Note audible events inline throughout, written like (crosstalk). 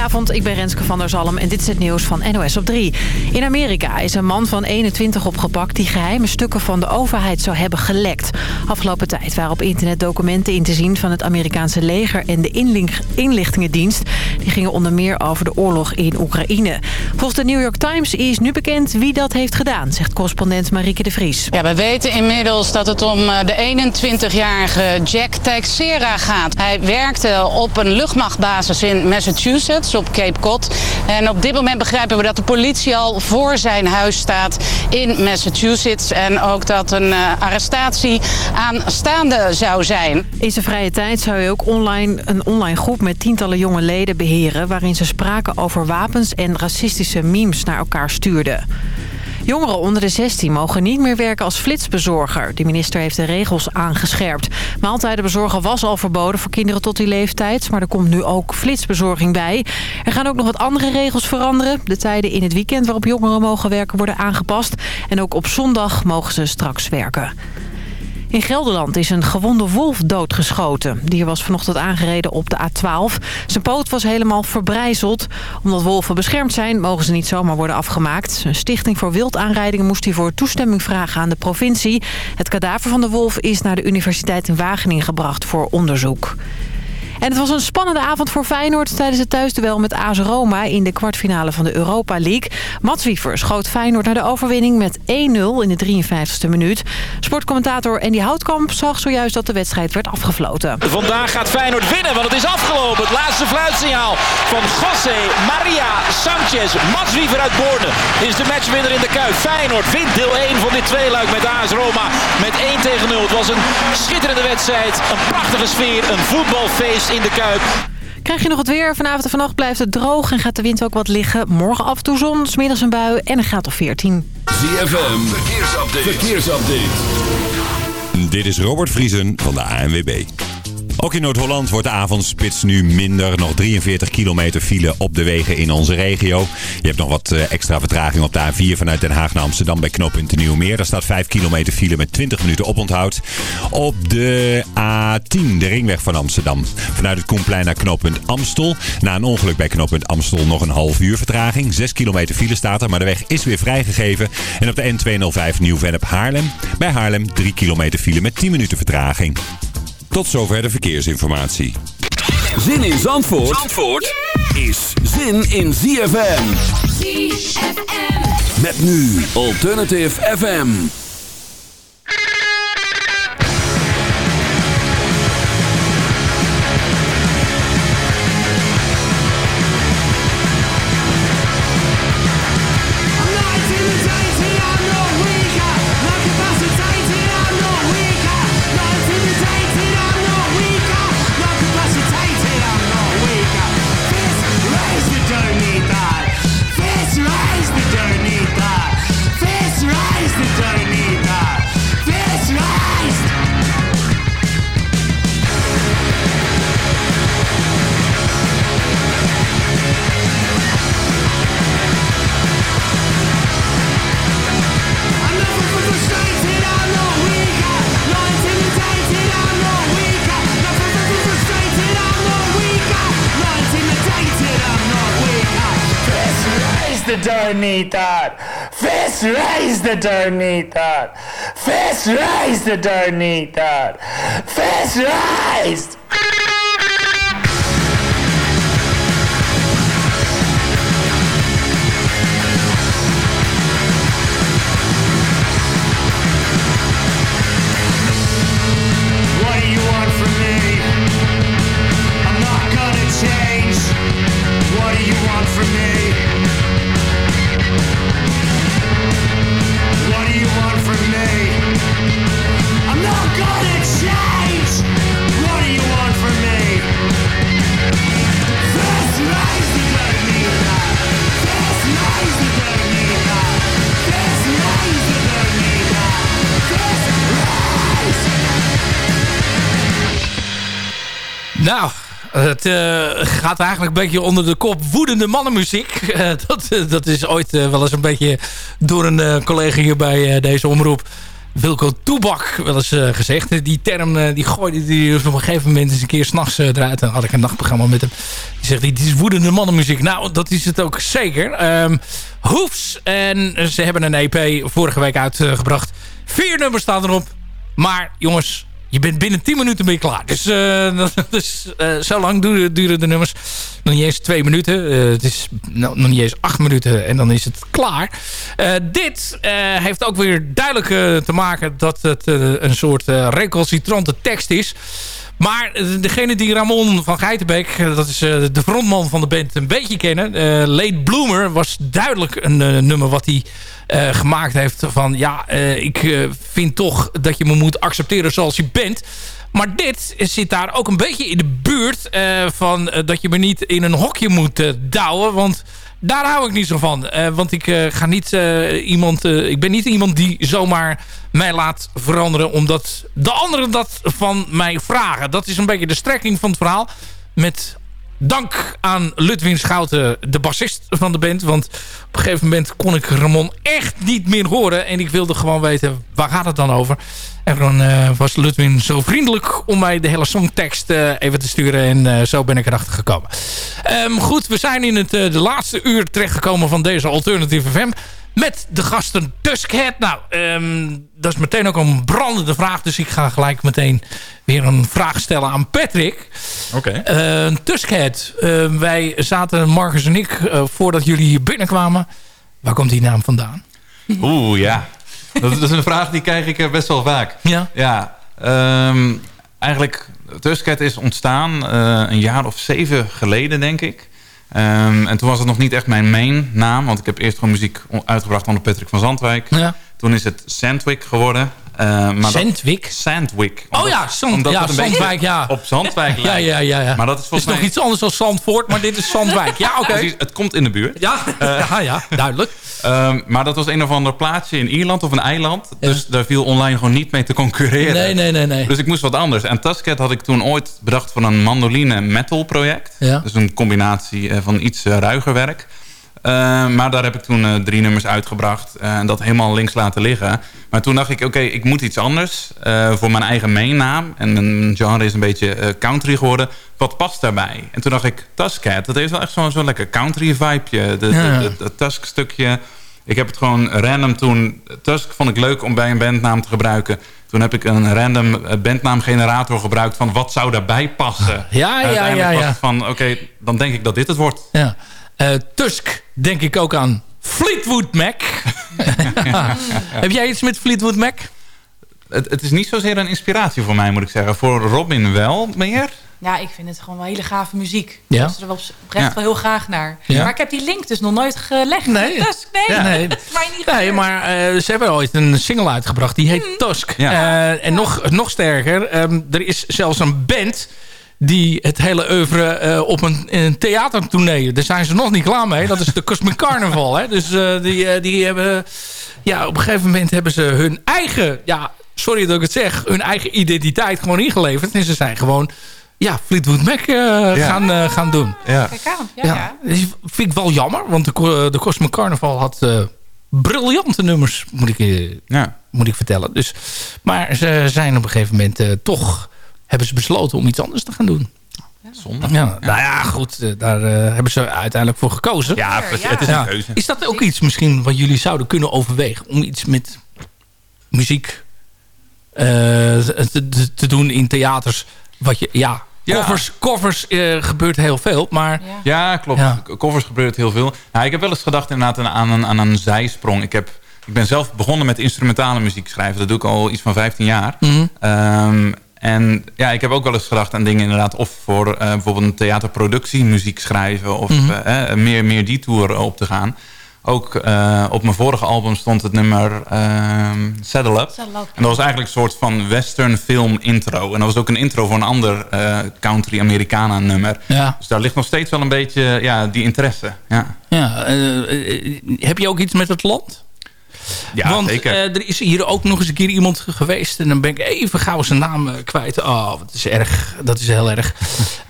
Goedenavond, ik ben Renske van der Zalm en dit is het nieuws van NOS op 3. In Amerika is een man van 21 opgepakt die geheime stukken van de overheid zou hebben gelekt. Afgelopen tijd waren op internet documenten in te zien van het Amerikaanse leger en de inlichtingendienst. Die gingen onder meer over de oorlog in Oekraïne. Volgens de New York Times is nu bekend wie dat heeft gedaan, zegt correspondent Marieke de Vries. Ja, we weten inmiddels dat het om eh, de 21-jarige Jack Teixeira gaat. Hij werkte op een luchtmachtbasis in Massachusetts, op Cape Cod. En op dit moment begrijpen we dat de politie al voor zijn huis staat in Massachusetts. En ook dat een uh, arrestatie aanstaande zou zijn. In zijn vrije tijd zou hij ook online een online groep met tientallen jonge leden beheren... waarin ze spraken over wapens en racistische memes naar elkaar stuurden. Jongeren onder de 16 mogen niet meer werken als flitsbezorger. De minister heeft de regels aangescherpt. Maaltijdenbezorgen was al verboden voor kinderen tot die leeftijd... maar er komt nu ook flitsbezorging bij. Er gaan ook nog wat andere regels veranderen. De tijden in het weekend waarop jongeren mogen werken worden aangepast. En ook op zondag mogen ze straks werken. In Gelderland is een gewonde wolf doodgeschoten. Die was vanochtend aangereden op de A12. Zijn poot was helemaal verbrijzeld. Omdat wolven beschermd zijn, mogen ze niet zomaar worden afgemaakt. Een stichting voor wildaanrijdingen moest hiervoor toestemming vragen aan de provincie. Het kadaver van de wolf is naar de Universiteit in Wageningen gebracht voor onderzoek. En het was een spannende avond voor Feyenoord tijdens het thuisduel met AS Roma in de kwartfinale van de Europa League. Mats Wiever schoot Feyenoord naar de overwinning met 1-0 in de 53e minuut. Sportcommentator Andy Houtkamp zag zojuist dat de wedstrijd werd afgefloten. Vandaag gaat Feyenoord winnen, want het is afgelopen. Het laatste fluitsignaal van José Maria Sanchez. Mats Wiever uit Borne is de matchwinner in de Kuip. Feyenoord wint deel 1 van dit tweeluik met AS Roma met 1 tegen 0. Het was een schitterende wedstrijd, een prachtige sfeer, een voetbalfeest in de Kuip. Krijg je nog het weer? Vanavond en vannacht blijft het droog en gaat de wind ook wat liggen. Morgen af en toe zon, smiddags een bui en een gaat op 14. ZFM, verkeersupdate. verkeersupdate. Dit is Robert Vriesen van de ANWB. Ook in Noord-Holland wordt de avondspits nu minder. Nog 43 kilometer file op de wegen in onze regio. Je hebt nog wat eh, extra vertraging op de A4 vanuit Den Haag naar Amsterdam bij knooppunt Nieuwmeer. Daar staat 5 kilometer file met 20 minuten oponthoud. Op de A10, de ringweg van Amsterdam. Vanuit het Koenplein naar knooppunt Amstel. Na een ongeluk bij knooppunt Amstel nog een half uur vertraging. 6 kilometer file staat er, maar de weg is weer vrijgegeven. En op de N205 Nieuw-Vennep Haarlem. Bij Haarlem 3 kilometer file met 10 minuten vertraging. Tot zover de verkeersinformatie. Zin in Zandvoort, Zandvoort is zin in ZFM. ZFM. Met nu Alternative FM. the darn need that. Fist raise the darn need that. Fist raise the darn need that. Fist raised. Nou, het eh, gaat eigenlijk een beetje onder de kop woedende mannenmuziek. (laughs) Eh, dat, eh, dat is ooit wel eens een beetje door een collega hier bij deze omroep... Wilco Toebak wel eens gezegd. Die term die gooide die op een gegeven moment eens een keer s'nachts uh, eruit. En had ik een nachtprogramma met hem. Die zegt, dit is woedende mannenmuziek. Nou, dat is het ook zeker. Ehm Hoefs. En ze hebben een EP vorige week uitgebracht. Vier nummers staan erop. Maar jongens, je bent binnen 10 minuten ben je klaar. Dus, (laughs) dat- dus zo lang duren, duren de nummers. Nog niet eens twee minuten. Eh, het is nou, nog niet eens acht minuten en dan is het klaar. Dit heeft ook weer duidelijk te maken dat het een soort recalcitrante tekst is. Maar degene die Ramon van Geitenbeek, eh, dat is eh, de frontman van de band, een beetje kennen. eh, Late Bloomer was duidelijk een nummer wat hij gemaakt heeft. Van ja, ik vind toch dat je me moet accepteren zoals je bent. Maar dit zit daar ook een beetje in de buurt van dat je me niet in een hokje moet douwen. Want daar hou ik niet zo van. Eh, want ik, eh, ga niet, eh, iemand, ik ben niet iemand die zomaar mij laat veranderen... omdat de anderen dat van mij vragen. Dat is een beetje de strekking van het verhaal. Met dank aan Ludwin Schouten, de bassist van de band. Want op een gegeven moment kon ik Ramon echt niet meer horen. En ik wilde gewoon weten, waar gaat het dan over? En dan eh, was Ludwin zo vriendelijk om mij de hele songtekst eh, even te sturen. En eh, zo ben ik erachter gekomen. Ehm, goed, we zijn in het, de laatste uur terechtgekomen van deze Alternative FM. Met de gasten Tuskhead. Nou, ehm, dat is meteen ook een brandende vraag. Dus ik ga gelijk meteen weer een vraag stellen aan Patrick. Oké. Eh Tuskhead. eh, wij zaten, Marcus en ik, eh, voordat jullie hier binnenkwamen. Waar komt die naam vandaan? Oeh, ja. Dat, dat is een vraag die krijg ik eh, best wel vaak. Ja. Ja, ehm, eigenlijk, Tuskhead is ontstaan eh, een jaar of zeven geleden, denk ik. Ehm, en toen was het nog niet echt mijn main naam, want ik heb eerst gewoon muziek uitgebracht onder Patrick van Zandwijk. Ja. Toen is het Sandwich geworden. Eh, maar dat- Sandwich? Sandwich. Oh ja, Zand, omdat ja het een beetje Zandwijk, ja. Op Zandwijk Ja, lijkt. ja, ja, ja. Maar dat is Het is volgens nog mij... iets anders dan Zandvoort, maar dit is Zandwijk. Ja, oké. Het komt in de buurt. Ja, (laughs) ja, ja, duidelijk. Ehm, maar dat was een of ander plaatsje in Ierland of een eiland. Dus daar viel online gewoon niet mee te concurreren. Nee, nee, nee, nee. Dus ik moest wat anders. En Tuskhead had ik toen ooit bedacht voor een mandoline metal project. Ja. Dus een combinatie eh, van iets eh, ruiger werk. Eh, maar daar heb ik toen eh, drie nummers uitgebracht. eh, en dat helemaal links laten liggen. Maar toen dacht ik, oké, ik moet iets anders. voor mijn eigen mainnaam. En mijn genre is een beetje country geworden. Wat past daarbij? En toen dacht ik, Tuskhead. Dat heeft wel echt zo'n zo lekker country vibeje. De, Ja. Tusk stukje. Ik heb het gewoon random toen... Tusk vond ik leuk om bij een bandnaam te gebruiken. Toen heb ik een random bandnaamgenerator gebruikt... van wat zou daarbij passen. Ja, ja, Uiteindelijk ja, was ja. het van, oké, dan denk ik dat dit het wordt. Ja. Eh, Tusk denk ik ook aan Fleetwood Mac. (laughs) Heb jij iets met Fleetwood Mac? Het, het is niet zozeer een inspiratie voor mij, moet ik zeggen. Voor Robin wel meer. Ja, ik vind het gewoon wel hele gave muziek. Ja? Ik luister er wel oprecht Ja. wel heel graag naar. Ja. Maar ik heb die link dus nog nooit gelegd. Nee. Dus nee, Ja, nee. dat is mij niet Nee, gebeurd. maar eh, ze hebben ooit een single uitgebracht. Die heet Tusk. Ja. Eh, en nog, nog sterker, ehm, er is zelfs een band die het hele oeuvre eh, op een, een theatertournee... daar zijn ze nog niet klaar mee. Dat is de Cosmic (laughs) Carnival. Hè? Dus eh, die, eh, die hebben... Ja, op een gegeven moment hebben ze hun eigen... Ja, sorry dat ik het zeg. Hun eigen identiteit gewoon ingeleverd. En ze zijn gewoon... Ja, Fleetwood Mac eh, gaan, gaan doen. Ja. Kijk aan. Ja, Ja, ja. dus vind ik wel jammer. Want de, de Cosmic Carnival had eh, briljante nummers, moet ik, ja. moet ik vertellen. Dus, maar ze zijn op een gegeven moment eh, toch... hebben ze besloten om iets anders te gaan doen. Zonde. Ja, Nou ja, goed. eh, daar eh, hebben ze uiteindelijk voor gekozen. Ja, het is een keuze. Is dat ook iets misschien wat jullie zouden kunnen overwegen? Om iets met muziek eh, te, doen in theaters? Wat je, ja, Ja. covers, covers eh, gebeurt heel veel. Maar Ja. Ja, klopt. Ja. Covers gebeurt heel veel. Nou, ik heb wel eens gedacht inderdaad aan, aan, een, aan een zijsprong. Ik, heb, ik ben zelf begonnen met instrumentale muziek schrijven. Dat doe ik al iets van 15 jaar. Mhm. Ehm, en ja, ik heb ook wel eens gedacht aan dingen inderdaad... of voor eh, bijvoorbeeld een theaterproductie muziek schrijven... of Mhm. eh, eh, meer, meer die tour op te gaan. Ook eh, op mijn vorige album stond het nummer ehm Saddle Up. Saddle Up. En dat was eigenlijk een soort van western film intro. En dat was ook een intro voor een ander eh, country Americana nummer. ja, Dus daar ligt nog steeds wel een beetje ja, die interesse. Ja, ja, heb je ook iets met het land? Ja Want zeker. eh, er is hier ook nog eens een keer iemand geweest. En dan ben ik even gauw zijn naam eh, kwijt. Oh, dat is erg. Dat is heel erg. (laughs)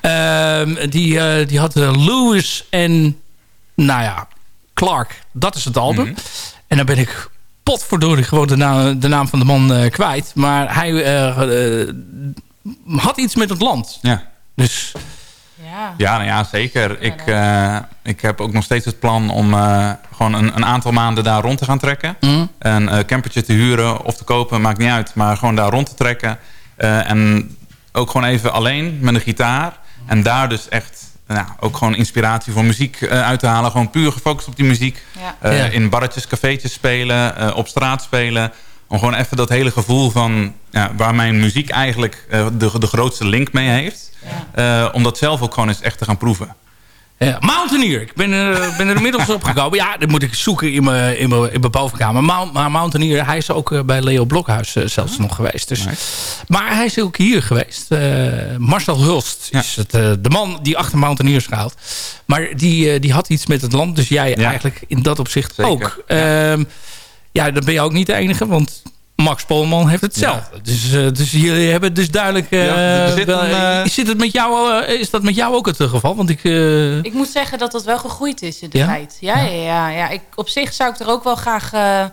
Ehm, die, eh, die had Lewis en... Nou ja, Clark. Dat is het album. Mhm. En dan ben ik potverdorie gewoon de naam, de naam van de man kwijt. Maar hij had iets met het land. ja. Dus Ja. Ja, nou ja, zeker. Ik, eh, ik heb ook nog steeds het plan om eh, gewoon een, een aantal maanden daar rond te gaan trekken. Mhm. Een eh, campertje te huren of te kopen, maakt niet uit. Maar gewoon daar rond te trekken. Eh, en ook gewoon even alleen met een gitaar. En daar dus echt nou, ook gewoon inspiratie voor muziek eh, uit te halen. Gewoon puur gefocust op die muziek. Ja. Eh, Ja. In barretjes, cafeetjes spelen, eh, op straat spelen. Om gewoon even dat hele gevoel van ja, waar mijn muziek eigenlijk eh, de, de grootste link mee heeft. Eh, om dat zelf ook gewoon eens echt te gaan proeven. Ja, Mountaineer. Ik ben er, ben er inmiddels op gekomen. Ja, dat moet ik zoeken in mijn, in mijn, in mijn bovenkamer. Mount, maar Mountaineer, hij is ook eh, bij Leo Blokhuis eh, zelfs nog geweest. Dus. Maar hij is ook hier geweest. Eh, Marcel Hulst is het, eh, de man die achter Mountaineer schuilt. Maar die, eh, die had iets met het land. Dus jij Ja. eigenlijk in dat opzicht Zeker. ook. Ehm, ja, dan ben je ook niet de enige. Want Max Polman heeft hetzelfde. Dus, eh, dus jullie hebben dus duidelijk... eh, Ja, zit wel- een, eh, zit het met jou, is dat met jou ook het geval? Want ik... eh, Ik moet zeggen dat dat wel gegroeid is in de Ja? tijd. Ja, ja, ja, ja. Ik, op zich zou ik er ook wel graag eh,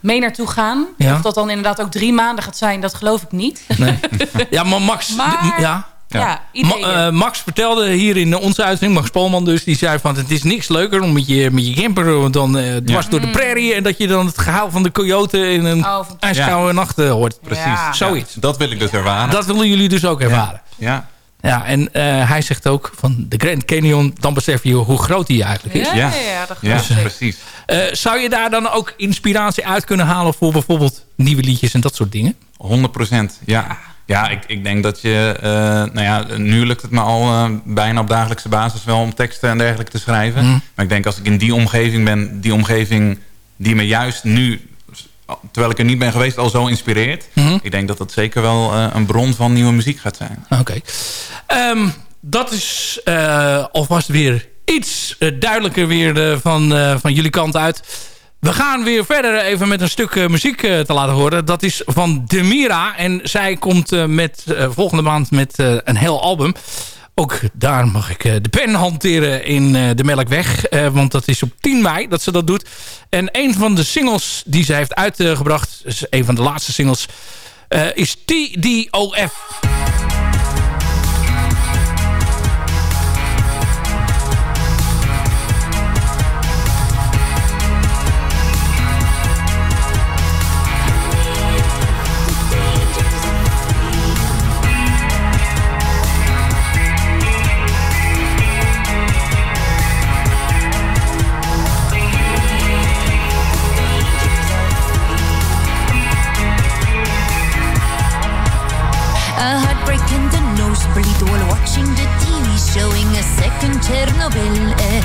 mee naartoe gaan. Ja. Of dat dan inderdaad ook drie maanden gaat zijn, dat geloof ik niet. Nee. (laughs) ja, maar Max... Maar- ja. Ja, Ja. Ma- ideeën. eh, Max vertelde hier in onze uitzending, Max Polman dus, die zei van het is niks leuker om met je, met je camper dan eh, dwars door de prairie en dat je dan het gehaal van de coyote in een Mm. oh, ijskoude nacht eh, hoort. Precies. Ja. Zoiets. Dat wil ik dus ervaren. Dat willen jullie dus ook ervaren. Ja. Ja, en eh, hij zegt ook van de Grand Canyon, dan besef je hoe groot die eigenlijk is. ja, Ja. ja, dat Ja, precies. Eh, zou je daar dan ook inspiratie uit kunnen halen voor bijvoorbeeld nieuwe liedjes en dat soort dingen? 100 procent, ja. Ja, ik, ik denk dat je... eh, nou ja, nu lukt het me al eh, bijna op dagelijkse basis wel om teksten en dergelijke te schrijven. Mhm. Maar ik denk als ik in die omgeving ben, die omgeving die me juist nu, terwijl ik er niet ben geweest, al zo inspireert. Mhm. Ik denk dat dat zeker wel eh, een bron van nieuwe muziek gaat zijn. Oké. Ehm, dat is eh, alvast weer iets duidelijker weer van, van jullie kant uit. We gaan weer verder even met een stuk eh, muziek eh, te laten horen. Dat is van Demira. En zij komt eh, met, volgende maand met een heel album. Ook daar mag ik de pen hanteren in de Melkweg. want dat is op 10 mei dat ze dat doet. En een van de singles die ze heeft uitgebracht... een van de laatste singles... is TDOF. Chernobyl è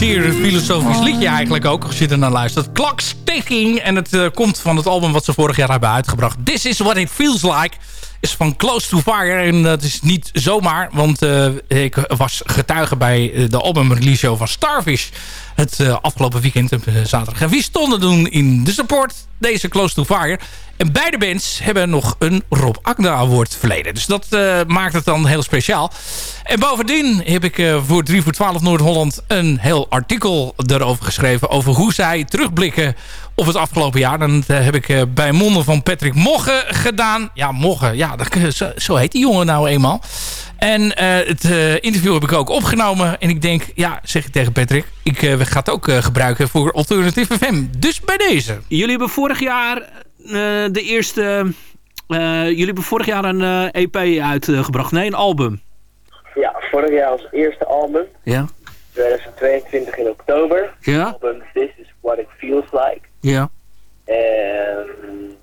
zeer filosofisch liedje eigenlijk ook, als je er naar luistert. Clock's Ticking. En het eh, komt van het album wat ze vorig jaar hebben uitgebracht. This is what it feels like. Is van Close to Fire. En dat is niet zomaar. Want eh, ik was getuige bij eh, de album release show van Starfish. Het eh, afgelopen weekend zaterdag. En wie stonden toen in de support? Deze Close to Fire. En beide bands hebben nog een Rob Agda Award verleden. Dus dat maakt het dan heel speciaal. En bovendien heb ik voor 3 voor 12 Noord-Holland een heel artikel erover geschreven. Over hoe zij terugblikken op het afgelopen jaar. En dat eh, heb ik eh, bij monden van Patrick Mogge gedaan. Ja, Mogge. Ja, dat, zo, zo heet die jongen nou eenmaal. En eh, het eh, interview heb ik ook opgenomen. En ik denk, ja, zeg ik tegen Patrick... ik eh, ga het ook eh, gebruiken voor Alternative FM. Dus bij deze. Jullie hebben vorig jaar eh, de eerste... eh, jullie hebben vorig jaar een eh, EP uitgebracht. Nee, een album. Ja, vorig jaar als eerste album, Ja. 2022 in oktober. Ja. Album This is What It Feels Like. Ja. En,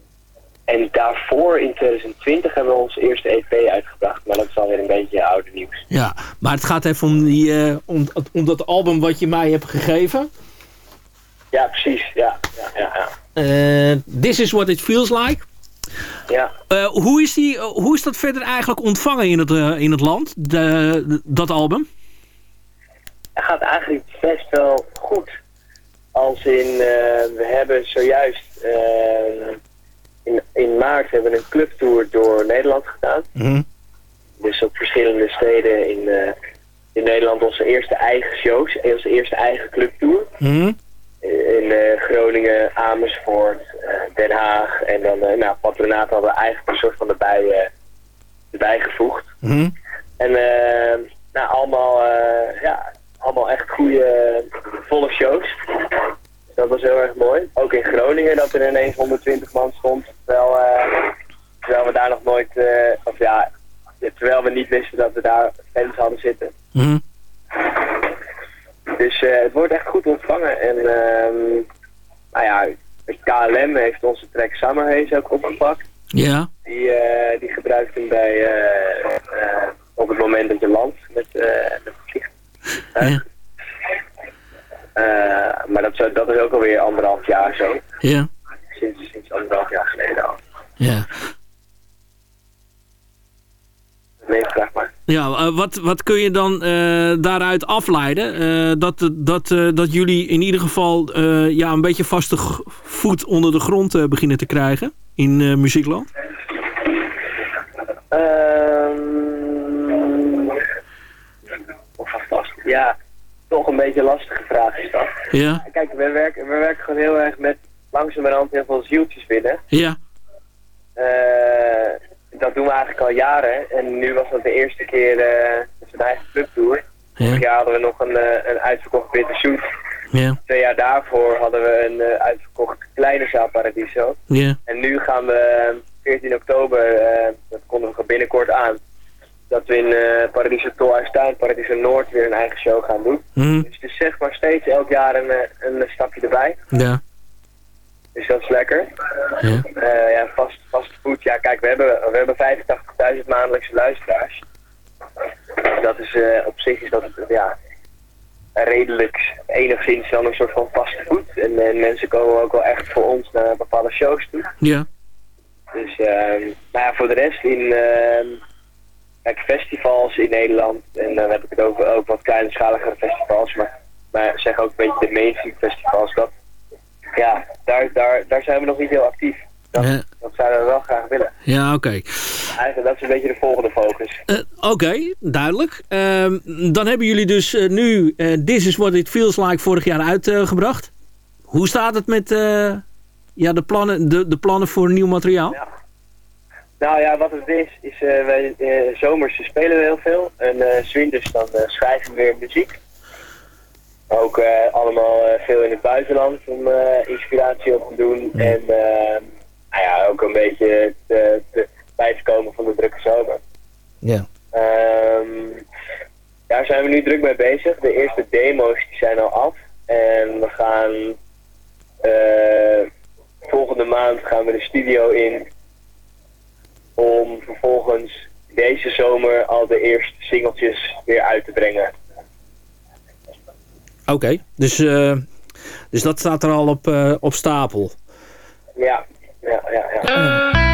en daarvoor in 2020 hebben we ons eerste EP uitgebracht. Maar dat is alweer een beetje oude nieuws. Ja, maar het gaat even om, die, eh, om, om dat album wat je mij hebt gegeven. Ja, precies. Ja, ja, ja. ja. Eh, This is what it feels like. ja. Eh, hoe, is die, hoe is dat verder eigenlijk ontvangen in het, in het land, de, de- dat album? Het gaat eigenlijk best wel goed. Als in, eh, we hebben zojuist eh, in, in maart hebben we een clubtour door Nederland gedaan. Dus op verschillende steden in, eh, in Nederland onze eerste eigen shows. Onze eerste eigen clubtour. In eh, Groningen, Amersfoort, Den Haag. En dan, nou, patronaat hadden we eigenlijk een soort van erbij, erbij gevoegd. En eh, nou, allemaal, ja, allemaal echt goede, volle shows. Dus dat was heel erg mooi. Ook in Groningen dat er ineens 120 man stond. Terwijl, eh, terwijl we daar nog nooit, eh, of ja, terwijl we niet wisten dat we daar fans hadden zitten. Dus eh, het wordt echt goed ontvangen. En ehm, nou ja, KLM heeft onze track Summer Haze ook opgepakt. Ja. Die, eh, die gebruikt hem bij, eh, eh, op het moment dat je landt met, eh met Eh, maar dat, is- dat is ook alweer anderhalf jaar zo. Ja. Sinds, sinds anderhalf jaar geleden al. Ja. Nee, vraag maar. Ja, eh, wat, wat kun je dan eh, daaruit afleiden? Dat, dat, dat jullie in ieder geval ja, een beetje vaste voet onder de grond beginnen te krijgen in muziekland? Ehm Ja, toch een beetje een lastige vraag is dat. Ja. Kijk, we werken, we werken gewoon heel erg met langzamerhand heel veel zieltjes binnen. Ja. Eh, dat doen we eigenlijk al jaren. En nu was dat de eerste keer eh met zijn eigen clubtour. Vorig jaar hadden we nog een, eh, een uitverkocht. Ja. Twee jaar daarvoor hadden we een uitverkocht kleine zaal Paradiso. Ja. En nu gaan we eh, 14 oktober, dat kondigen we binnenkort aan, dat we in eh Paradiso Tolhuistuin, Paradiso Noord weer een eigen show gaan doen. Mhm. Dus het is zeg maar steeds elk jaar een, eh, een stapje erbij. Ja. Dus dat is lekker. Ja. Eh, ja, vast, vast voet. Ja, kijk, we hebben, we hebben 85.000 maandelijkse luisteraars. Dat is, op zich is dat, ja, redelijk enigszins dan een soort van vaste voet. En, en mensen komen ook wel echt voor ons naar bepaalde shows toe. Ja. Dus, ehm maar ja, voor de rest in, ehm kijk, festivals in Nederland. En dan heb ik het over ook wat kleinschaligere festivals. Maar, maar zeg ook een beetje de mainstream festivals. Dat, ja, daar, daar, daar zijn we nog niet heel actief. Dat, zouden we wel graag willen. Ja, oké. Eigenlijk, dat is een beetje de volgende focus. Eh, Oké, duidelijk. Ehm, dan hebben jullie dus eh, nu eh, This Is What It Feels Like vorig jaar uitgebracht. Hoe staat het met ja, de, plannen, de, de plannen voor nieuw materiaal? Nou ja, wat het is, is eh wij eh, zomers spelen we heel veel. En eh 's winters dan schrijven we weer muziek. Ook allemaal veel in het buitenland om inspiratie op te doen. En eh, nou ja, ook een beetje te, te, bij te komen van de drukke zomer. Ja. Ehm, daar zijn we nu druk mee bezig. De eerste demo's die zijn al af. En we gaan volgende maand gaan we de studio in om vervolgens deze zomer al de eerste singeltjes weer uit te brengen. Oké, dus, eh, dus dat staat er al op, eh, op stapel. Ja, ja, ja, ja.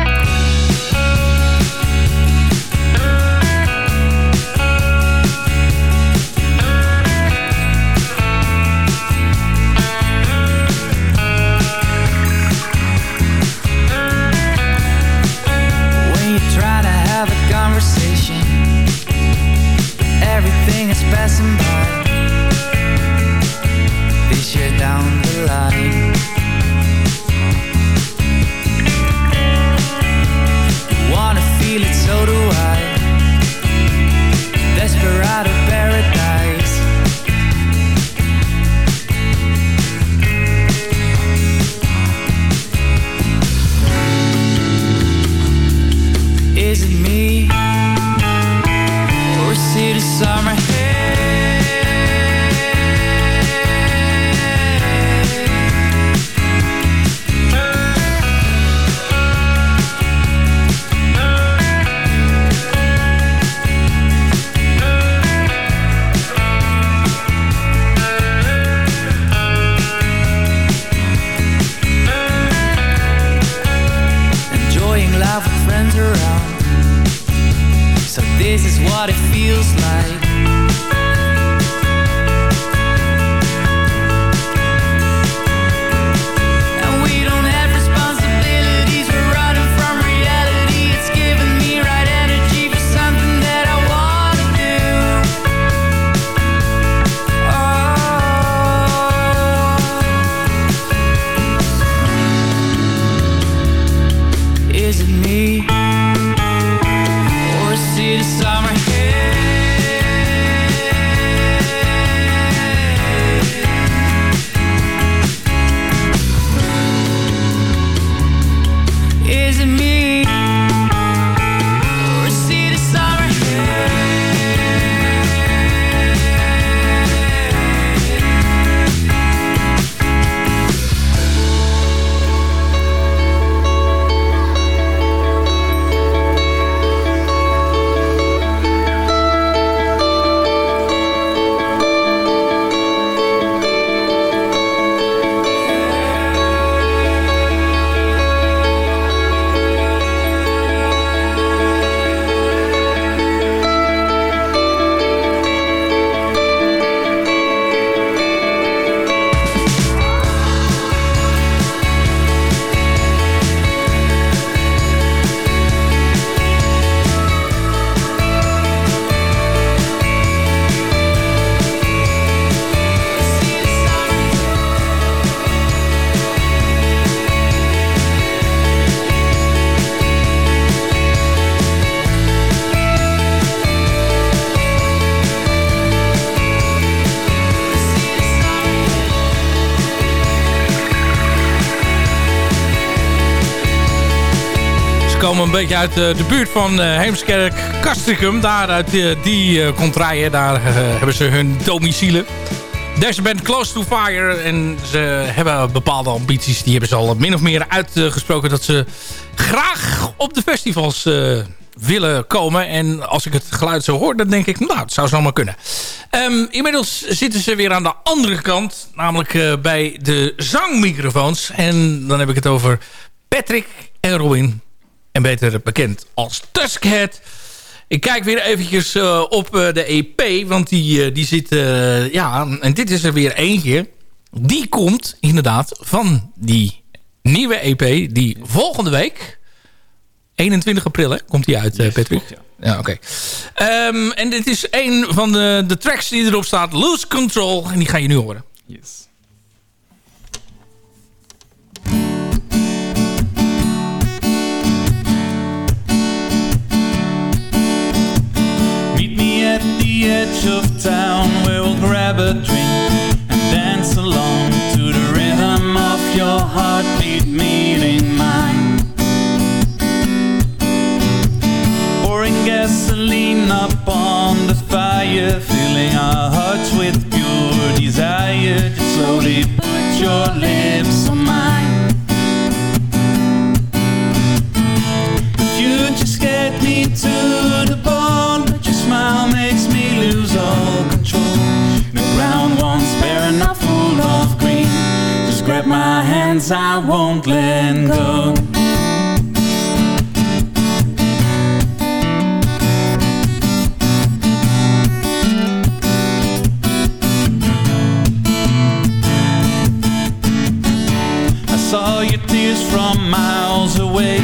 Everything is what it feels like beetje uit eh, de buurt van eh, Heemskerk, Castricum. Daar uit eh, die contraien, daar hebben ze hun domicilie. Deze band Close to Fire. En ze hebben bepaalde ambities. Die hebben ze al min of meer uitgesproken. Dat ze graag op de festivals willen komen. En als ik het geluid zo hoor, dan denk ik... Nou, het zou zomaar kunnen. Ehm, inmiddels zitten ze weer aan de andere kant. Namelijk bij de zangmicrofoons. En dan heb ik het over Patrick en Robin. En beter bekend als Tuskhead. Ik kijk weer eventjes eh, op eh, de EP. Want die, eh, die zit... ja, en dit is er weer eentje. Die komt inderdaad van die nieuwe EP. Die volgende week... 21 april hè, komt die uit, Patrick. Ja, oké. Ehm, en dit is een van de, de tracks die erop staat. Lose Control. En die ga je nu horen. Yes. Edge of town where we'll grab a drink and dance along to the rhythm of your heartbeat meeting mine. Pouring gasoline up on the fire, filling our hearts with pure desire. Just slowly put your lips on mine. You just get me to hands, I won't let go. I saw your tears from miles away.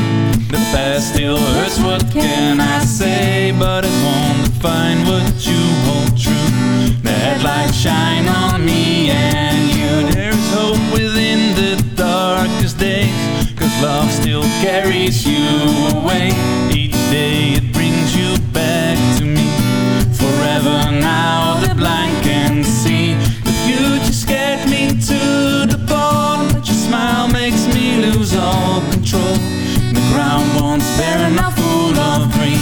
The past still hurts, what can I say? But it won't define what you hold true. The headlights shine on me and you. Love still carries you away. Each day it brings you back to me. Forever now the blind can see. You just get me to the bone, but your smile makes me lose all control. The ground won't spare enough full of green.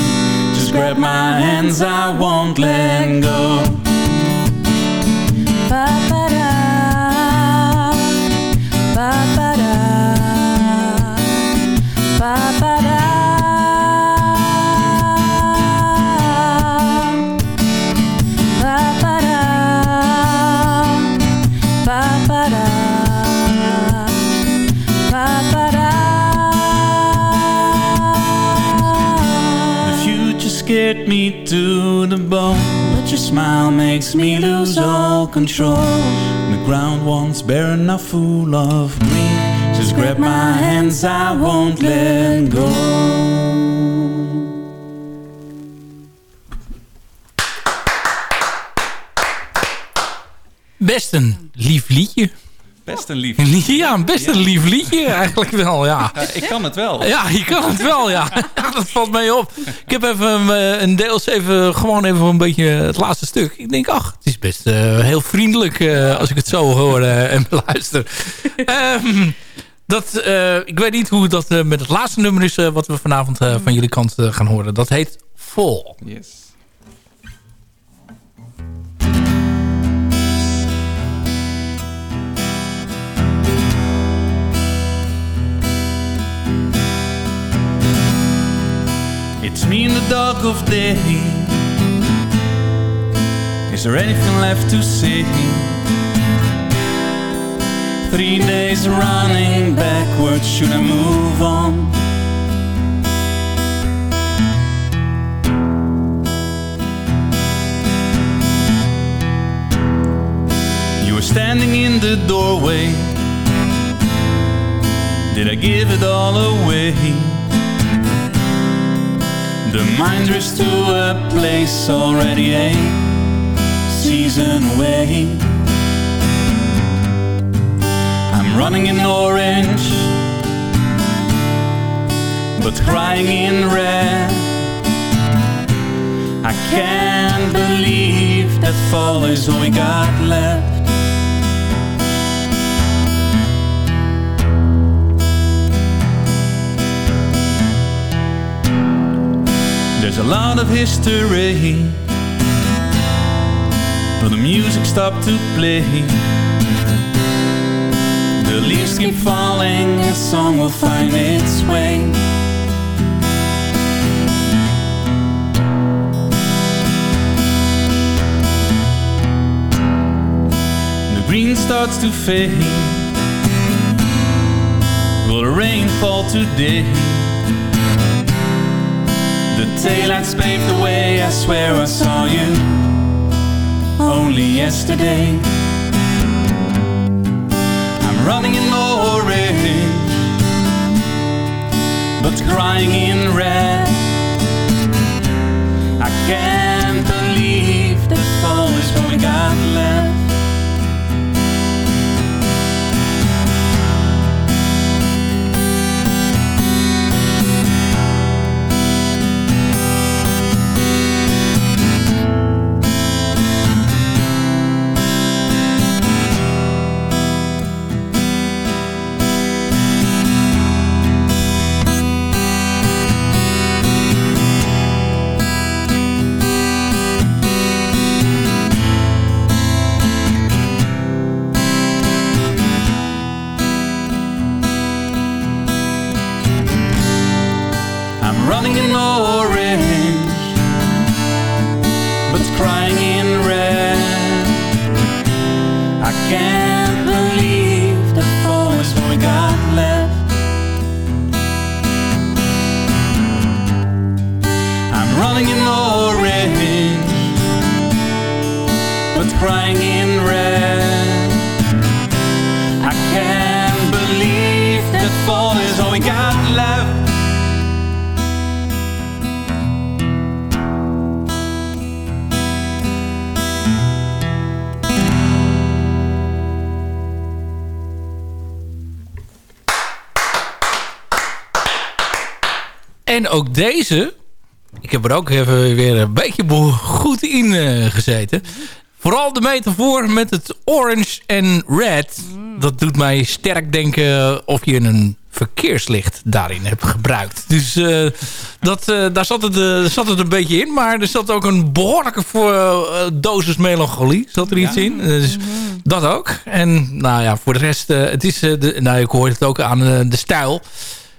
Just grab my hands, I won't let go. To the bone, but your smile makes me lose all control. The ground once bare enough full of green. Just grab my hands, I won't let go. Best een lief liedje. Best een lief. Ja, best een lief liedje eigenlijk wel, ja. Ja, ik kan het wel. Ja, je kan het wel, (laughs) ja. Dat valt mee op. Ik heb even eh, een deels even, gewoon even een beetje het laatste stuk. Ik denk, ach, het is best eh, heel vriendelijk eh, als ik het zo hoor en beluister. (laughs) Ehm, dat, ik weet niet hoe dat met het laatste nummer is wat we vanavond van jullie kant gaan horen. Dat heet Vol. Yes. Dark of day. Is there anything left to say? Three days running backwards, should I move on? You were standing in the doorway. Did I give it all away? The mind drifts to a place already a season away. I'm running in orange, but crying in red. I can't believe that fall is all we got left. There's a lot of history. But the music stopped to play. The leaves keep falling, a song will find its way. The green starts to fade. Will the rain fall today? The taillights paved the way, I swear I saw you only yesterday. I'm running in orange, but crying in red. I can't believe that fall is what we got left. Ook deze, ik heb er ook even weer een beetje goed in eh, gezeten. Vooral de metafoor met het orange en red. Dat doet mij sterk denken of je een verkeerslicht daarin hebt gebruikt. Dus eh, dat, eh, daar zat het, zat het een beetje in. Maar er zat ook een behoorlijke voor, dosis melancholie. Zat er iets in. Dus dat ook. En nou ja, voor de rest, het is, de, nou, ik hoor het ook aan de stijl.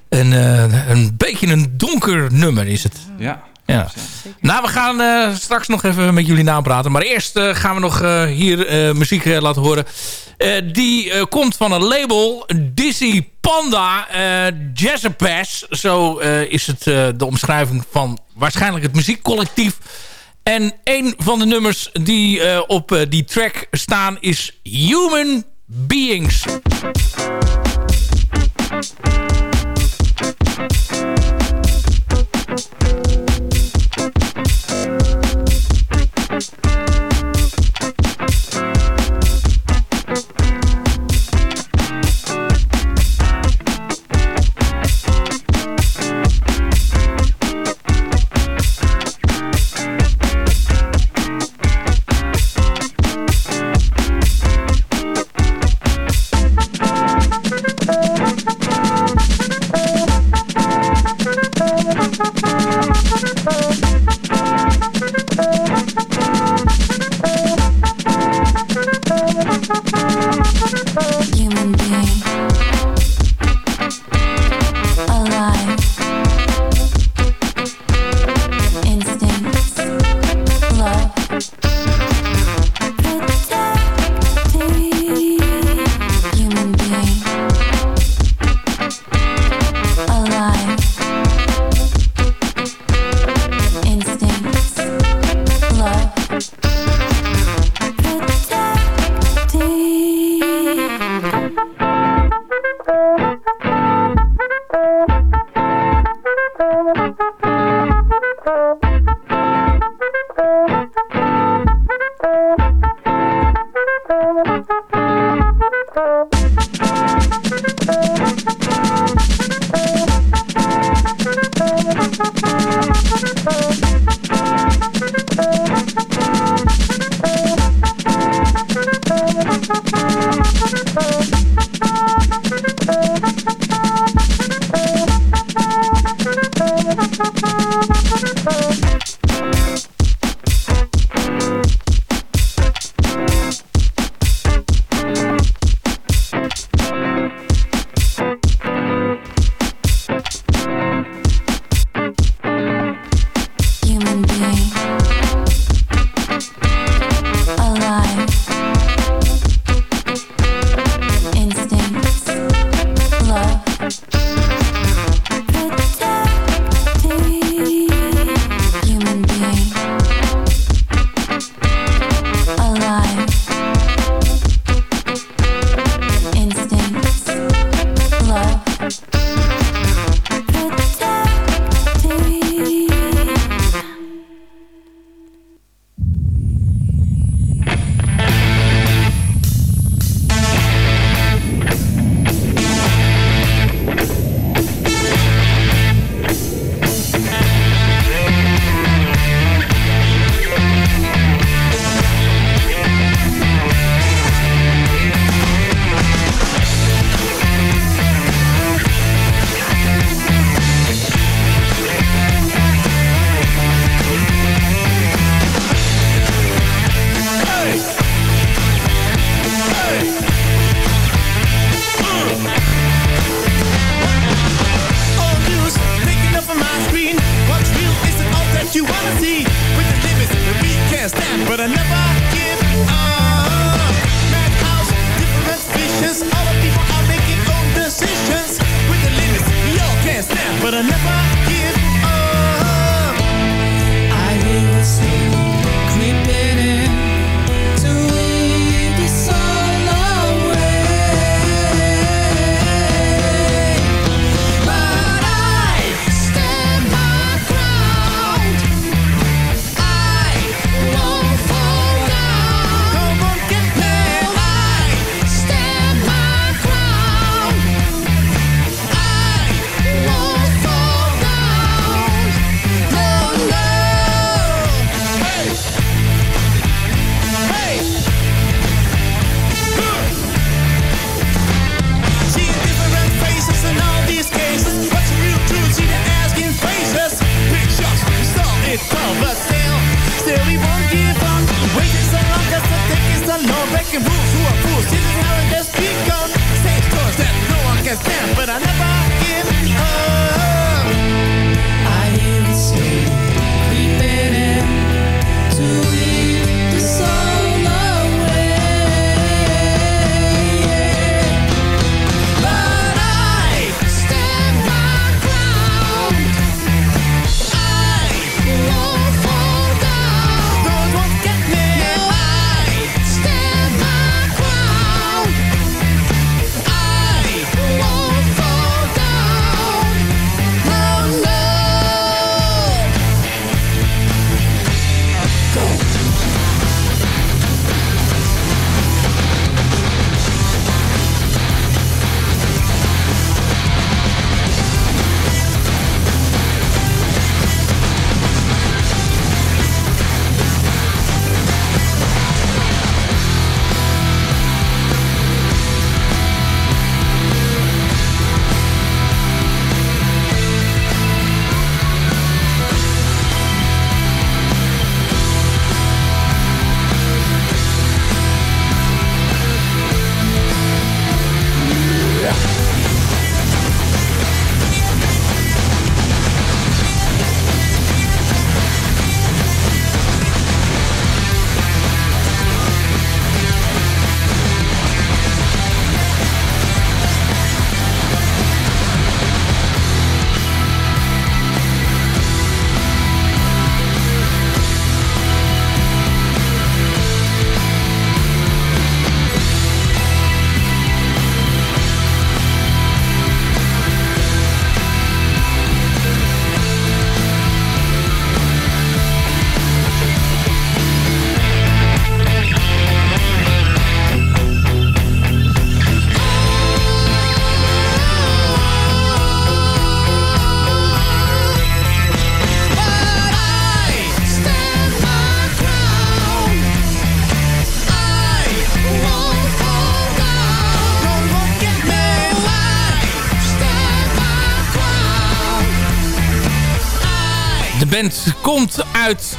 En, eh, een beetje een donker nummer is het. Ja. Ja. Nou, we gaan eh, straks nog even met jullie napraten. Maar eerst eh, gaan we nog hier muziek laten horen. Die komt van een label, Dizzy Panda Jazzapass. Zo is het de omschrijving van waarschijnlijk het muziekcollectief. En een van de nummers die op die track staan is Human Beings. Thank you.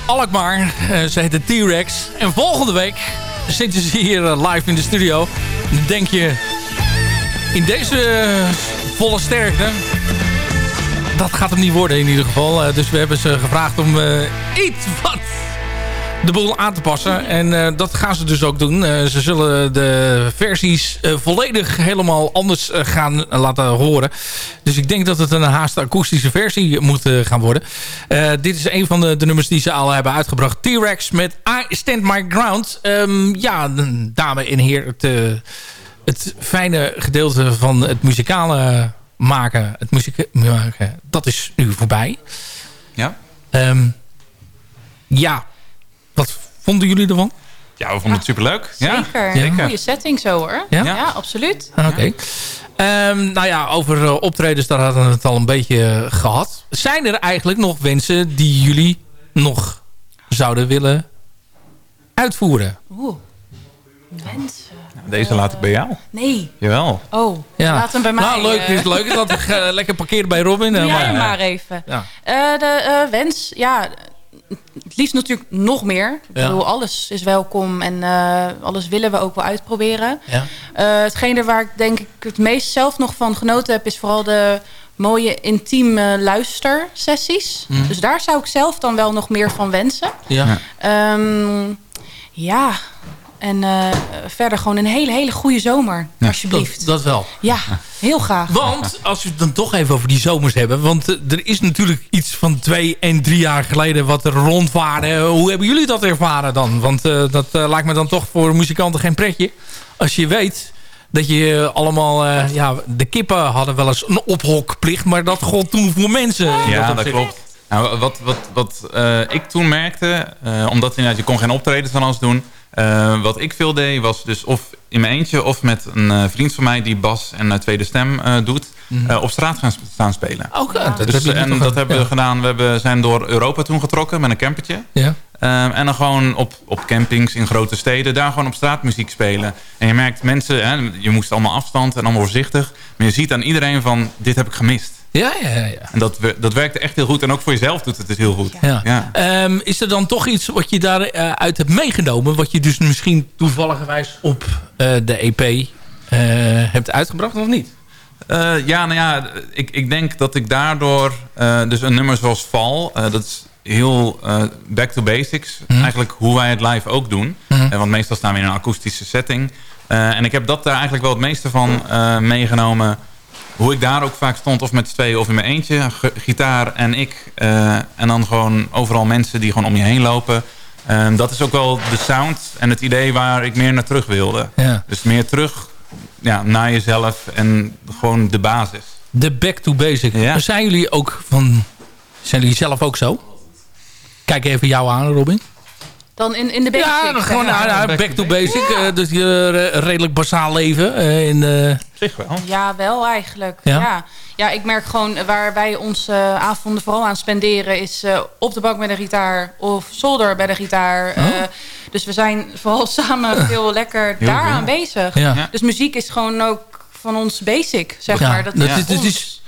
Alkmaar. Eh, ze heet de T-Rex. En volgende week zitten ze hier eh, live in de studio. Dan denk je, in deze eh, volle sterkte... Dat gaat hem niet worden in ieder geval. Dus we hebben ze gevraagd om iets wat de boel aan te passen. En eh, dat gaan ze dus ook doen. Eh, ze zullen de versies eh, volledig helemaal anders gaan laten horen. Dus ik denk dat het een haast akoestische versie moet gaan worden. Dit is een van de, de nummers die ze al hebben uitgebracht. T-Rex met I Stand My Ground. Ehm, ja, dame en heer, het, het fijne gedeelte van het muzikale maken, het muziek maken, dat is nu voorbij. Ja. Ehm, ja, wat vonden jullie ervan? Ja, we vonden het superleuk. Ja, Zeker. Goede setting zo hoor. Ja? Ja, absoluut. Ah, Oké. Ehm, nou ja, over eh, optredens, daar hadden we het al een beetje eh, gehad. Zijn er eigenlijk nog wensen die jullie nog zouden willen uitvoeren? Oeh. Mensen. Deze laat ik bij jou. Nee. Jawel. Oh, Ja. laat hem bij mij. Nou, leuk is leuk dat we lekker parkeren bij Robin. (laughs) Doe jij maar, maar even. Ja. Eh, de wens, ja, het liefst natuurlijk nog meer. Ik Ja. bedoel, alles is welkom en eh, alles willen we ook wel uitproberen. Ja. Eh, hetgene waar ik denk ik het meest zelf nog van genoten heb... is vooral de mooie intieme luistersessies. Mhm. Dus daar zou ik zelf dan wel nog meer van wensen. Ja. Ehm, Ja, en eh, verder gewoon een hele, hele goede zomer. alsjeblieft. Dat, dat wel. Ja, heel graag. Want, als we het dan toch even over die zomers hebben... want eh, er is natuurlijk iets van twee en drie jaar geleden wat er rondwaarde. Hoe hebben jullie dat ervaren dan? Want eh, dat lijkt me dan toch voor muzikanten geen pretje. Als je weet dat je allemaal... eh, ja, de kippen hadden wel eens een ophokplicht... maar dat gold toen voor mensen. Ja, dat klopt. Nou, wat wat, wat eh, ik toen merkte, eh, omdat inderdaad, je kon geen optredens van ons doen. Eh, wat ik veel deed, was dus of in mijn eentje of met een eh, vriend van mij die bas en een tweede stem eh, doet, eh, op straat gaan sp- staan spelen. Eh, dat Dus, heb en dat hebben we gedaan. We hebben, zijn door Europa toen getrokken met een campertje. Ja. Ehm, en dan gewoon op, op campings in grote steden, daar gewoon op straat muziek spelen. En je merkt mensen, hè, je moest allemaal afstand en allemaal voorzichtig. Maar je ziet aan iedereen van, dit heb ik gemist. Ja, ja, ja. En dat, dat werkte echt heel goed. En ook voor jezelf doet het het heel goed. Ja. Ehm, is er dan toch iets wat je daaruit uit hebt meegenomen... wat je dus misschien toevalligerwijs op eh, de EP eh, hebt uitgebracht of niet? Eh, ja, nou ja, ik, ik denk dat ik daardoor... eh, dus een nummer zoals Val, eh, dat is heel eh, back to basics. Eigenlijk hoe wij het live ook doen. Mhm. Eh, want meestal staan we in een akoestische setting. Eh, en ik heb dat daar eigenlijk wel het meeste van eh, meegenomen. Hoe ik daar ook vaak stond, of met z'n tweeën of in mijn eentje. Gitaar en ik. eh, en dan gewoon overal mensen die gewoon om je heen lopen. Ehm, dat is ook wel de sound en het idee waar ik meer naar terug wilde. Ja. Dus meer terug ja, naar jezelf en gewoon de basis. De back to basic. Ja. Zijn jullie ook van... Zijn jullie zelf ook zo? Kijk even jou aan, Robin. Dan in, in de basics. Ja, dan gewoon back, to basic. eh, dus je re- redelijk basaal leven. eh, in, eh, Zich wel. Ja, wel eigenlijk. Ja? Ja. Ja. ik merk gewoon eh, waar wij onze eh, avonden vooral aan spenderen... is eh, op de bank met een gitaar of zolder bij de gitaar. Oh. Eh, dus we zijn vooral (laughs) samen veel lekker daar aanwezig. Ja. Ja. Dus muziek is gewoon ook van ons basic, zeg Ja, maar. Dat, dat is dat ons. is-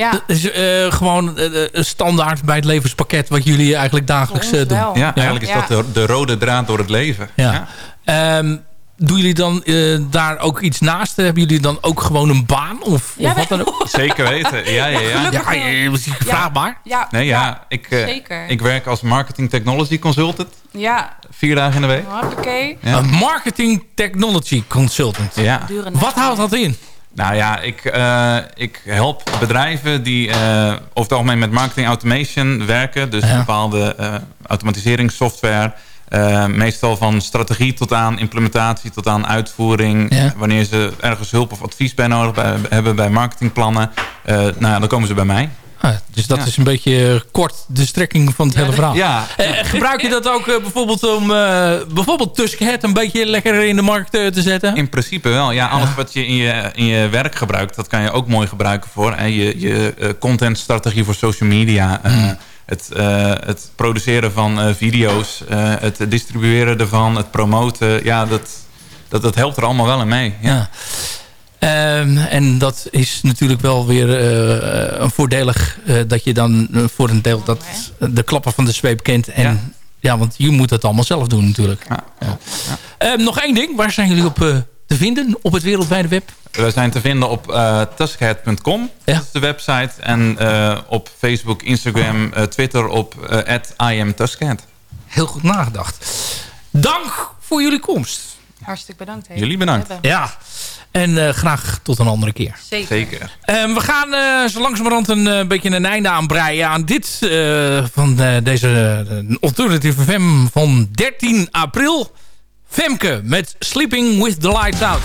ja. Dat is eh, gewoon eh, een standaard bij het levenspakket... wat jullie eigenlijk dagelijks eh, doen. Ja, eigenlijk is Ja. dat de, de rode draad door het leven. Ja. Ehm, doen jullie dan eh, daar ook iets naast? Hebben jullie dan ook gewoon een baan? Of, Ja, of wat dan ook? (laughs) Zeker weten. Ja, ja, ja. Ja, wel. je- vraagbaar. Ja, Nee, ja, ik, eh, zeker. ik werk als marketing technology consultant. ja. Vier dagen in de week. Hoppakee. Ja. Een marketing technology consultant. Ja. Wat houdt dat in? Nou ja, ik, eh, ik help bedrijven die eh, over het algemeen met marketing automation werken. Dus Ja. bepaalde eh, automatiseringssoftware. Meestal van strategie tot aan implementatie, tot aan uitvoering. Ja. Wanneer ze ergens hulp of advies bij nodig hebben bij marketingplannen. nou, ja, dan komen ze bij mij. Ah, dus dat Ja. is een beetje kort de strekking van het hele verhaal. Ja, Eh, gebruik je dat ook eh, bijvoorbeeld om eh, bijvoorbeeld Tuskhead een beetje lekker in de markt eh, te zetten? In principe wel. Ja, alles wat je in, je in je werk gebruikt, dat kan je ook mooi gebruiken voor. hè. je je eh, contentstrategie voor social media. eh, Hmm. het, eh, het produceren van eh, video's. eh, het distribueren ervan. Het promoten. Ja, dat, dat, dat helpt er allemaal wel in mee. Ja. Ja. Ehm, en dat is natuurlijk wel weer eh, een voordelig eh, dat je dan voor een deel dat de klappen van de zweep kent. En, ja. Ja. want je moet het allemaal zelf doen natuurlijk. Ja. Ja. Ehm, nog één ding, waar zijn jullie op te vinden op het wereldwijde web? We zijn te vinden op uh, tuskhead.com. Ja. Dat is de website. En uh, op Facebook, Instagram, uh, Twitter op uh, @iamtuskhead. Heel goed nagedacht. Dank voor jullie komst. Hartstikke bedankt. hè. Jullie bedankt. Ja. En uh, graag tot een andere keer. Zeker. Zeker. Uh, we gaan uh, zo langzamerhand een uh, beetje een einde aanbreien aan dit van deze Alternative FM van 13 april. Femke met Sleeping with the Lights Out.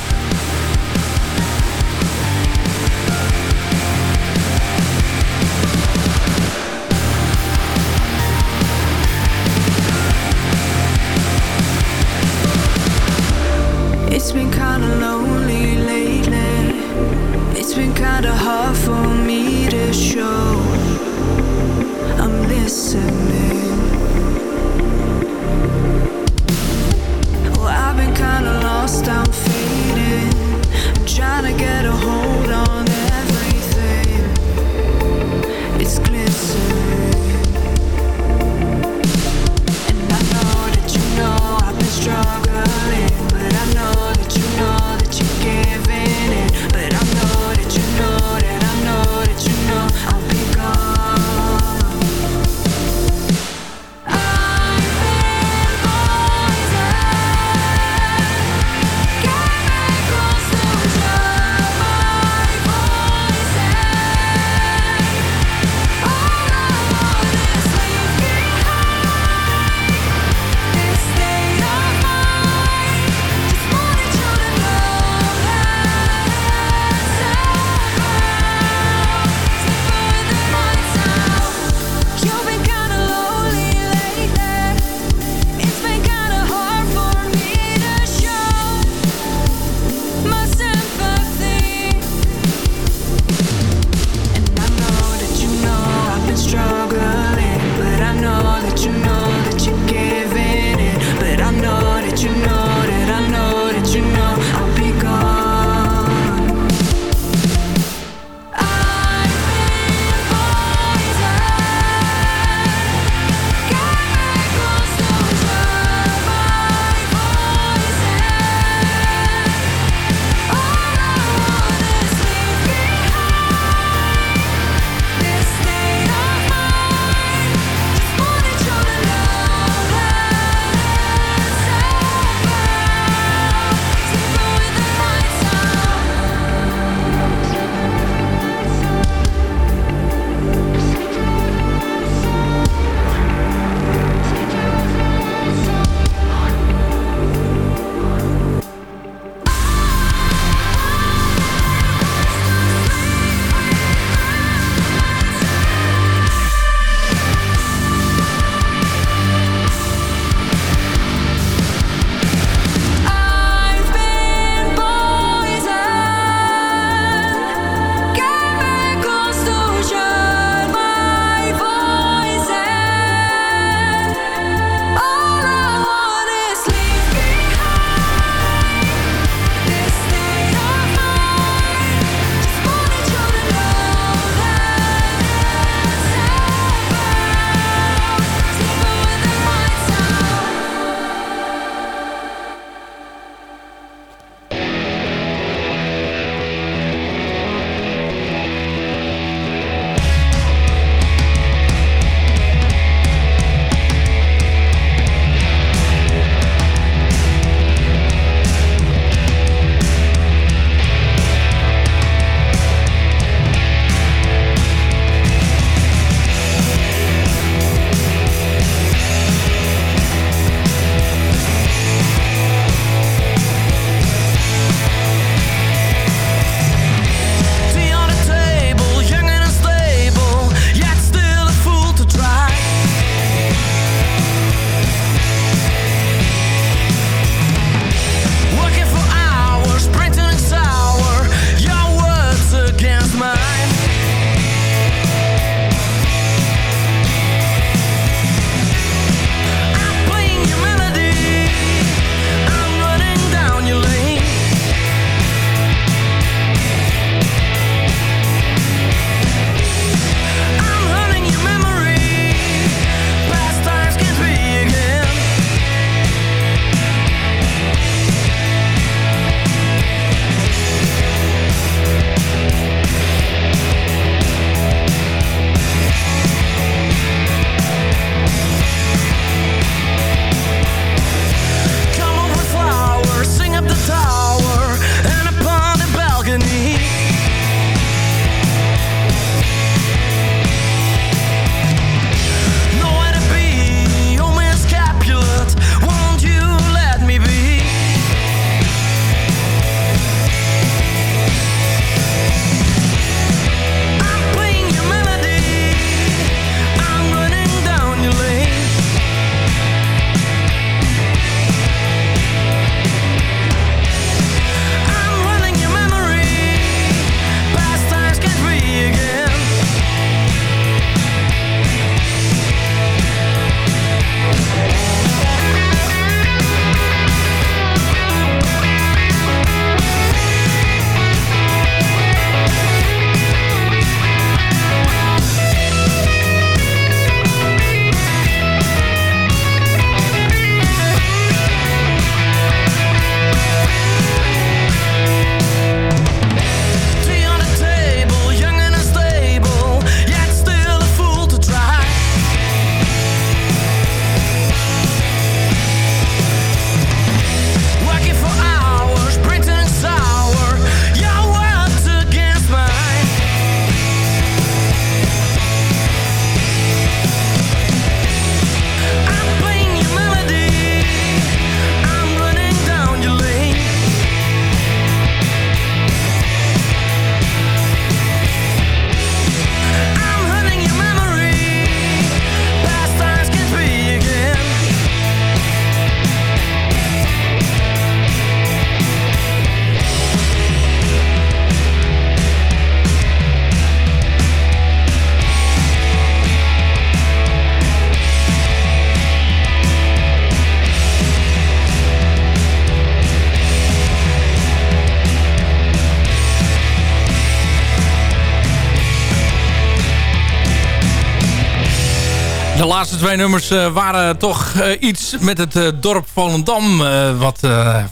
Laatste twee nummers eh, waren toch eh, iets met het eh, dorp Volendam wat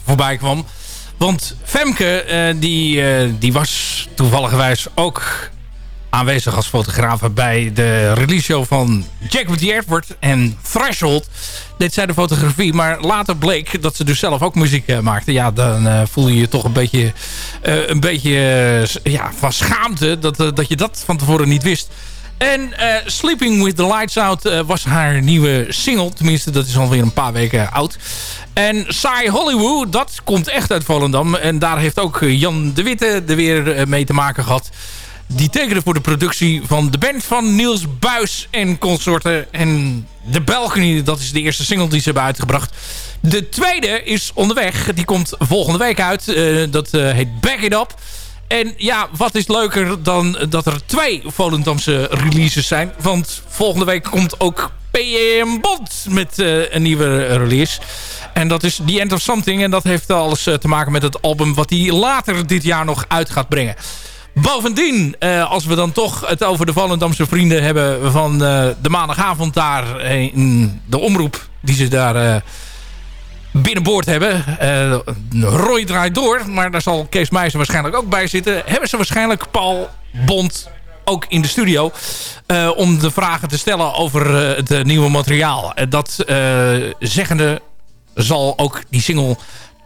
voorbij kwam. Want Femke, die, die was toevallig ook aanwezig als fotograaf bij de release show van Jack with the Edward en Threshold. Deed zij de fotografie, maar later bleek dat ze dus zelf ook muziek maakte. Ja, dan voel je je toch een beetje, een beetje ja, van schaamte dat, dat je dat van tevoren niet wist. En eh, Sleeping with the Lights Out eh, was haar nieuwe single. Tenminste, dat is alweer een paar weken oud. En Saai Hollywood, dat komt echt uit Volendam. En daar heeft ook eh, Jan de Witte er weer mee te maken gehad. Die tekende voor de productie van de band van Niels Buis en consorten. En de Balcony, dat is de eerste single die ze hebben uitgebracht. De tweede is onderweg. Die komt volgende week uit. Dat heet Back It Up. En ja, wat is leuker dan dat er twee Volendamse releases zijn. Want volgende week komt ook PM Bond met eh, een nieuwe release. En dat is The End of Something. En dat heeft alles eh, te maken met het album wat hij later dit jaar nog uit gaat brengen. Bovendien, eh, als we dan toch het over de Volendamse vrienden hebben van de maandagavond daar in de omroep die ze daar binnenboord hebben. Eh, Roy draait door, maar daar zal Kees Meijzer waarschijnlijk ook bij zitten. Hebben ze waarschijnlijk Paul Bond ook in de studio. eh, om de vragen te stellen over eh, het nieuwe materiaal. Dat zeggende zal ook die single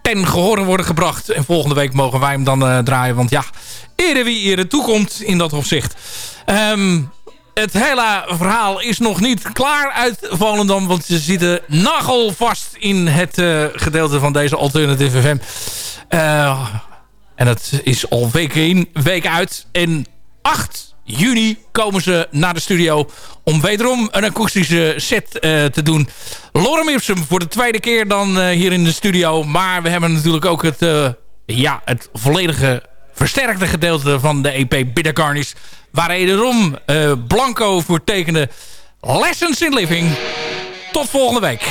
ten gehore worden gebracht. En volgende week mogen wij hem dan draaien. Want ja, eerder wie eerder toekomt in dat opzicht. Ehm, het hele verhaal is nog niet klaar uit Volendam. Want ze zitten nagelvast in het eh, gedeelte van deze Alternative FM. Eh, en dat is al week in, week uit. En 8 juni komen ze naar de studio om wederom een akoestische set eh, te doen. Lorem Ipsum voor de tweede keer dan hier in de studio. Maar we hebben natuurlijk ook het, ja, het volledige versterkte gedeelte van de EP Bitter Garnish. Waar wederom eh, Blanco voor tekende Lessons in Living. Tot volgende week.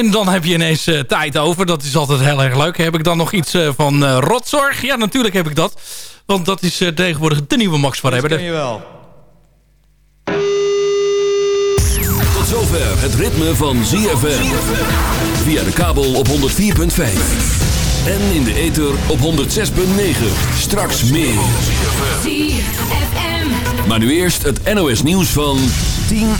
En dan heb je ineens eh, tijd over. Dat is altijd heel erg leuk. Heb ik dan nog iets eh, van eh, rotzorg? Ja, natuurlijk heb ik dat. Want dat is eh, tegenwoordig de nieuwe Max van hebben. je wel. Tot zover het ritme van ZFM. Via de kabel op 104.5. En in de ether op 106.9. Straks meer. Maar nu eerst het NOS nieuws van 10 uur.